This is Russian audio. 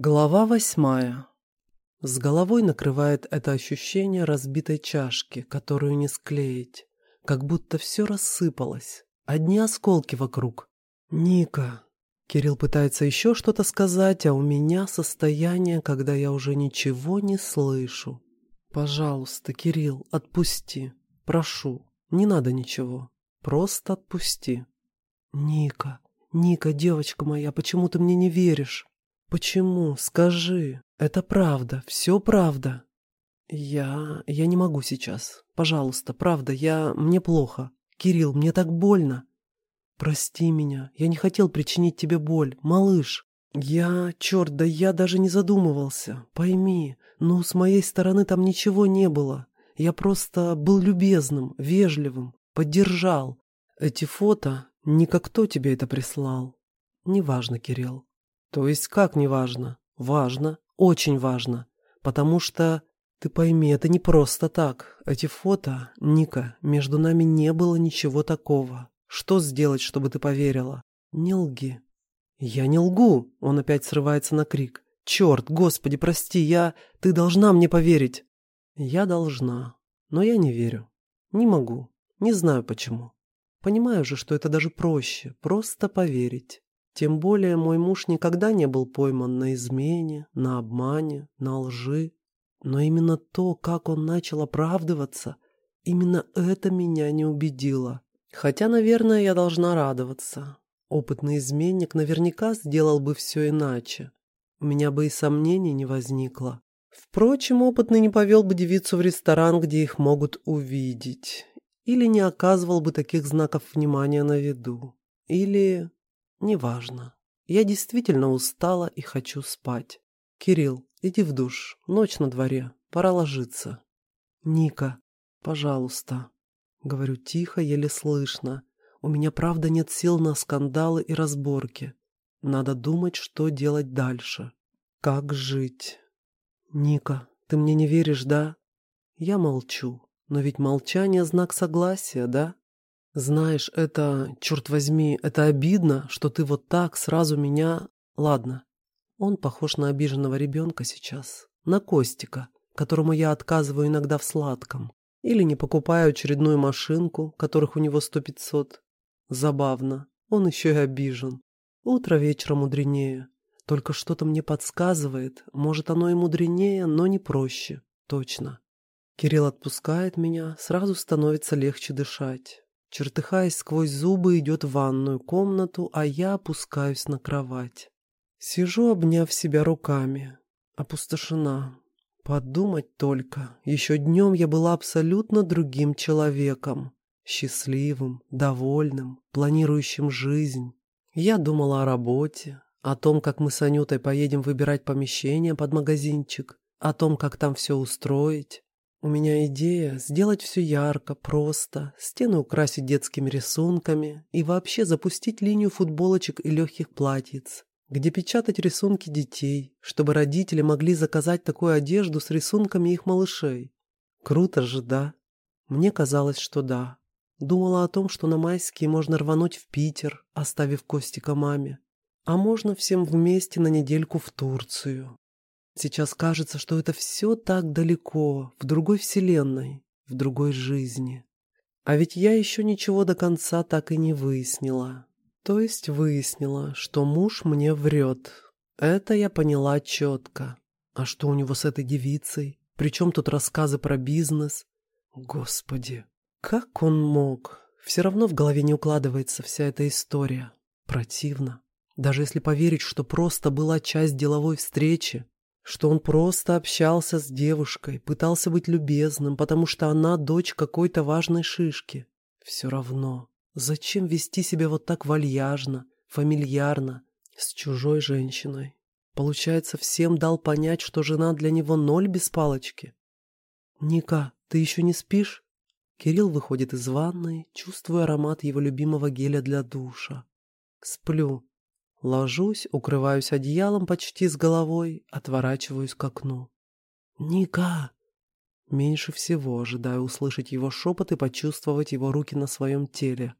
Глава восьмая. С головой накрывает это ощущение разбитой чашки, которую не склеить. Как будто все рассыпалось. Одни осколки вокруг. «Ника!» Кирилл пытается еще что-то сказать, а у меня состояние, когда я уже ничего не слышу. «Пожалуйста, Кирилл, отпусти. Прошу. Не надо ничего. Просто отпусти». «Ника, Ника, девочка моя, почему ты мне не веришь?» «Почему? Скажи. Это правда, все правда». «Я... я не могу сейчас. Пожалуйста, правда, я... мне плохо. Кирилл, мне так больно. Прости меня, я не хотел причинить тебе боль, малыш. Я... черт, да я даже не задумывался. Пойми, ну, с моей стороны там ничего не было. Я просто был любезным, вежливым, поддержал. Эти фото... Не как кто тебе это прислал. Неважно, Кирилл. То есть как не важно? Важно, очень важно. Потому что, ты пойми, это не просто так. Эти фото, Ника, между нами не было ничего такого. Что сделать, чтобы ты поверила? Не лги. Я не лгу. Он опять срывается на крик. Черт, господи, прости, я... Ты должна мне поверить. Я должна. Но я не верю. Не могу. Не знаю почему. Понимаю же, что это даже проще. Просто поверить. Тем более мой муж никогда не был пойман на измене, на обмане, на лжи. Но именно то, как он начал оправдываться, именно это меня не убедило. Хотя, наверное, я должна радоваться. Опытный изменник наверняка сделал бы все иначе. У меня бы и сомнений не возникло. Впрочем, опытный не повел бы девицу в ресторан, где их могут увидеть. Или не оказывал бы таких знаков внимания на виду. Или... Неважно. Я действительно устала и хочу спать. Кирилл, иди в душ. Ночь на дворе. Пора ложиться. Ника, пожалуйста. Говорю тихо, еле слышно. У меня правда нет сил на скандалы и разборки. Надо думать, что делать дальше. Как жить? Ника, ты мне не веришь, да? Я молчу. Но ведь молчание — знак согласия, да? Знаешь, это, черт возьми, это обидно, что ты вот так сразу меня... Ладно. Он похож на обиженного ребенка сейчас. На Костика, которому я отказываю иногда в сладком. Или не покупаю очередную машинку, которых у него сто пятьсот. Забавно. Он еще и обижен. Утро вечера мудренее. Только что-то мне подсказывает. Может, оно и мудренее, но не проще. Точно. Кирилл отпускает меня, сразу становится легче дышать. Чертыхаясь сквозь зубы, идет в ванную комнату, а я опускаюсь на кровать. Сижу, обняв себя руками. Опустошена. Подумать только. Еще днем я была абсолютно другим человеком. Счастливым, довольным, планирующим жизнь. Я думала о работе, о том, как мы с Анютой поедем выбирать помещение под магазинчик, о том, как там все устроить. У меня идея сделать все ярко, просто, стены украсить детскими рисунками и вообще запустить линию футболочек и легких платьиц, где печатать рисунки детей, чтобы родители могли заказать такую одежду с рисунками их малышей. Круто же, да? Мне казалось, что да. Думала о том, что на майские можно рвануть в Питер, оставив Костика маме. А можно всем вместе на недельку в Турцию. Сейчас кажется, что это все так далеко, в другой вселенной, в другой жизни. А ведь я еще ничего до конца так и не выяснила. То есть выяснила, что муж мне врет. Это я поняла четко. А что у него с этой девицей? Причем тут рассказы про бизнес? Господи, как он мог? Все равно в голове не укладывается вся эта история. Противно. Даже если поверить, что просто была часть деловой встречи, что он просто общался с девушкой, пытался быть любезным, потому что она дочь какой-то важной шишки. Все равно, зачем вести себя вот так вальяжно, фамильярно, с чужой женщиной? Получается, всем дал понять, что жена для него ноль без палочки. «Ника, ты еще не спишь?» Кирилл выходит из ванной, чувствуя аромат его любимого геля для душа. «Сплю», Ложусь, укрываюсь одеялом почти с головой, отворачиваюсь к окну. «Ника!» Меньше всего ожидаю услышать его шепот и почувствовать его руки на своем теле.